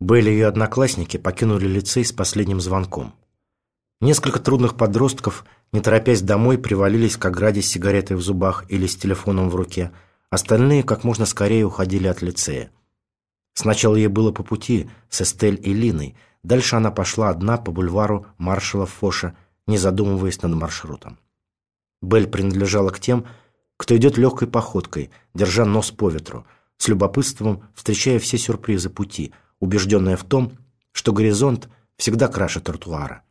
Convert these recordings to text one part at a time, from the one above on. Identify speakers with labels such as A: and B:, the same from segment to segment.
A: Белль и ее одноклассники покинули лицей с последним звонком. Несколько трудных подростков, не торопясь домой, привалились к ограде с сигаретой в зубах или с телефоном в руке. Остальные как можно скорее уходили от лицея. Сначала ей было по пути с Эстель и Линой. Дальше она пошла одна по бульвару маршала Фоша, не задумываясь над маршрутом. Белль принадлежала к тем, кто идет легкой походкой, держа нос по ветру, с любопытством встречая все сюрпризы пути, убежденная в том, что горизонт всегда краше тротуара.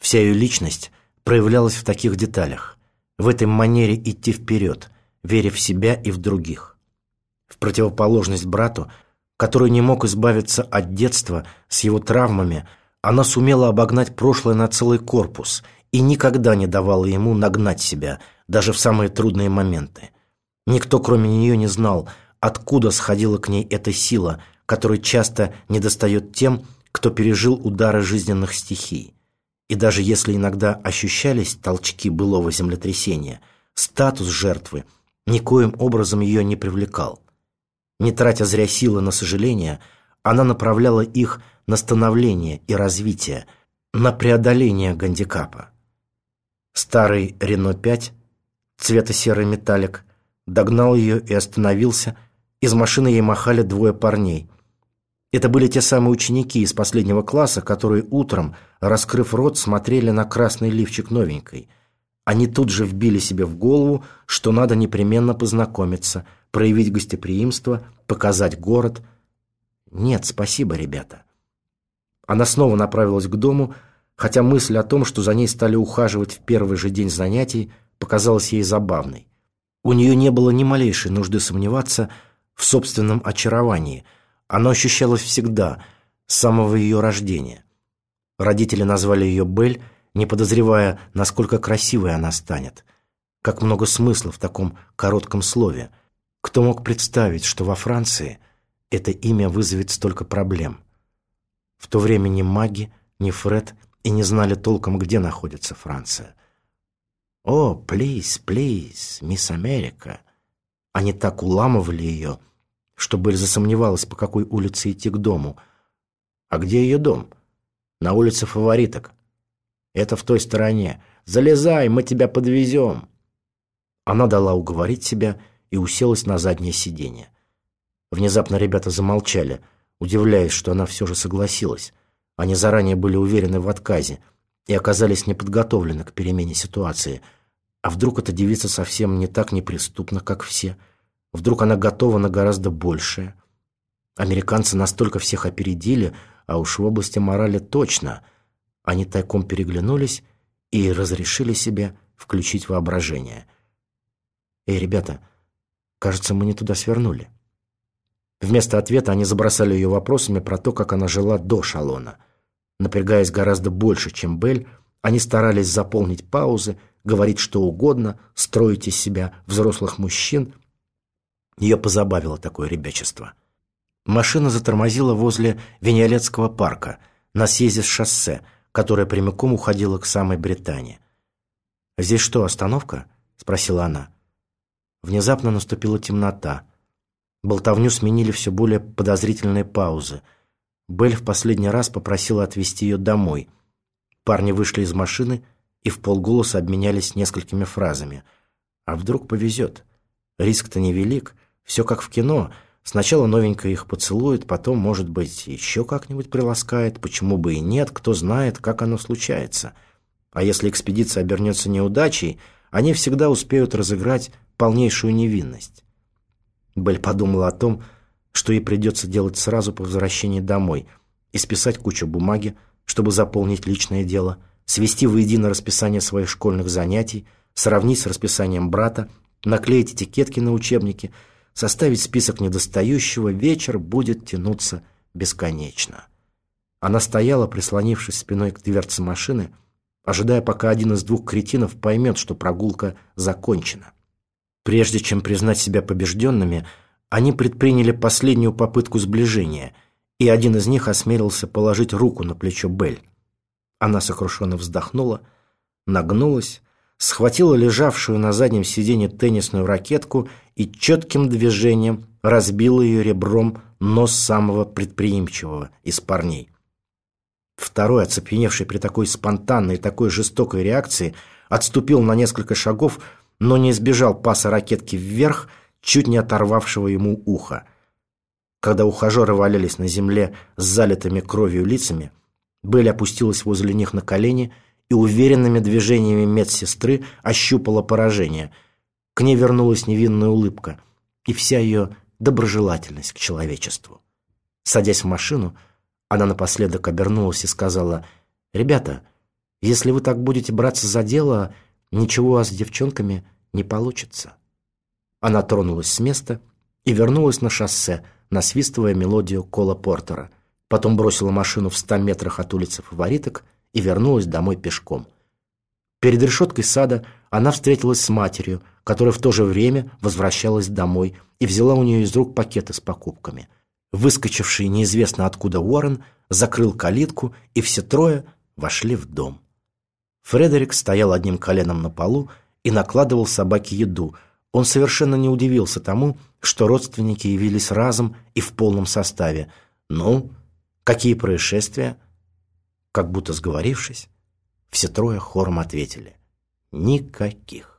A: Вся ее личность проявлялась в таких деталях, в этой манере идти вперед, веря в себя и в других. В противоположность брату, который не мог избавиться от детства с его травмами, она сумела обогнать прошлое на целый корпус и никогда не давала ему нагнать себя, даже в самые трудные моменты. Никто, кроме нее, не знал, откуда сходила к ней эта сила, которой часто недостает тем, кто пережил удары жизненных стихий. И даже если иногда ощущались толчки былого землетрясения, статус жертвы никоим образом ее не привлекал. Не тратя зря силы на сожаление, она направляла их на становление и развитие, на преодоление гандикапа. Старый Рено-5, цвета серый металлик, догнал ее и остановился. Из машины ей махали двое парней. Это были те самые ученики из последнего класса, которые утром, раскрыв рот, смотрели на красный лифчик новенькой. Они тут же вбили себе в голову, что надо непременно познакомиться, проявить гостеприимство, показать город. Нет, спасибо, ребята. Она снова направилась к дому, хотя мысль о том, что за ней стали ухаживать в первый же день занятий, показалась ей забавной. У нее не было ни малейшей нужды сомневаться в собственном очаровании – оно ощущалось всегда, с самого ее рождения. Родители назвали ее Бель, не подозревая, насколько красивой она станет. Как много смысла в таком коротком слове. Кто мог представить, что во Франции это имя вызовет столько проблем? В то время ни маги, ни Фред и не знали толком, где находится Франция. «О, плиз, плиз, мисс Америка!» Они так уламывали ее – что Белль засомневалась, по какой улице идти к дому. А где ее дом? На улице фавориток. Это в той стороне. Залезай, мы тебя подвезем. Она дала уговорить себя и уселась на заднее сиденье. Внезапно ребята замолчали, удивляясь, что она все же согласилась. Они заранее были уверены в отказе и оказались неподготовлены к перемене ситуации. А вдруг эта девица совсем не так неприступна, как все – Вдруг она готова на гораздо большее. Американцы настолько всех опередили, а уж в области морали точно. Они тайком переглянулись и разрешили себе включить воображение. «Эй, ребята, кажется, мы не туда свернули». Вместо ответа они забросали ее вопросами про то, как она жила до шалона. Напрягаясь гораздо больше, чем Белль, они старались заполнить паузы, говорить что угодно, строить из себя взрослых мужчин – ее позабавило такое ребячество. Машина затормозила возле Венеолетского парка, на съезде с шоссе, которое прямиком уходило к самой Британии. «Здесь что, остановка?» — спросила она. Внезапно наступила темнота. Болтовню сменили все более подозрительные паузы. Белль в последний раз попросила отвезти ее домой. Парни вышли из машины и в полголоса обменялись несколькими фразами. «А вдруг повезет? Риск-то невелик, все как в кино. Сначала новенькая их поцелует, потом, может быть, еще как-нибудь приласкает. Почему бы и нет, кто знает, как оно случается. А если экспедиция обернется неудачей, они всегда успеют разыграть полнейшую невинность. Белль подумала о том, что ей придется делать сразу по возвращении домой, и списать кучу бумаги, чтобы заполнить личное дело, свести воедино расписание своих школьных занятий, сравнить с расписанием брата, наклеить этикетки на учебники – составить список недостающего, вечер будет тянуться бесконечно. Она стояла, прислонившись спиной к дверце машины, ожидая, пока один из двух кретинов поймет, что прогулка закончена. Прежде чем признать себя побежденными, они предприняли последнюю попытку сближения, и один из них осмелился положить руку на плечо Бель. Она сокрушенно вздохнула, нагнулась, схватила лежавшую на заднем сиденье теннисную ракетку и четким движением разбила ее ребром нос самого предприимчивого из парней. Второй, оцепеневший при такой спонтанной и такой жестокой реакции, отступил на несколько шагов, но не избежал паса ракетки вверх, чуть не оторвавшего ему ухо. Когда ухажеры валялись на земле с залитыми кровью лицами, Белль опустилась возле них на колени и уверенными движениями медсестры ощупала поражение. К ней вернулась невинная улыбка и вся ее доброжелательность к человечеству. Садясь в машину, она напоследок обернулась и сказала, «Ребята, если вы так будете браться за дело, ничего у вас с девчонками не получится». Она тронулась с места и вернулась на шоссе, насвистывая мелодию Кола Портера. Потом бросила машину в ста метрах от улицы фавориток и вернулась домой пешком. Перед решеткой сада она встретилась с матерью, которая в то же время возвращалась домой и взяла у нее из рук пакеты с покупками. Выскочивший неизвестно откуда Уоррен закрыл калитку, и все трое вошли в дом. Фредерик стоял одним коленом на полу и накладывал собаке еду. Он совершенно не удивился тому, что родственники явились разом и в полном составе. «Ну, какие происшествия?» Как будто сговорившись, все трое хором ответили. Никаких.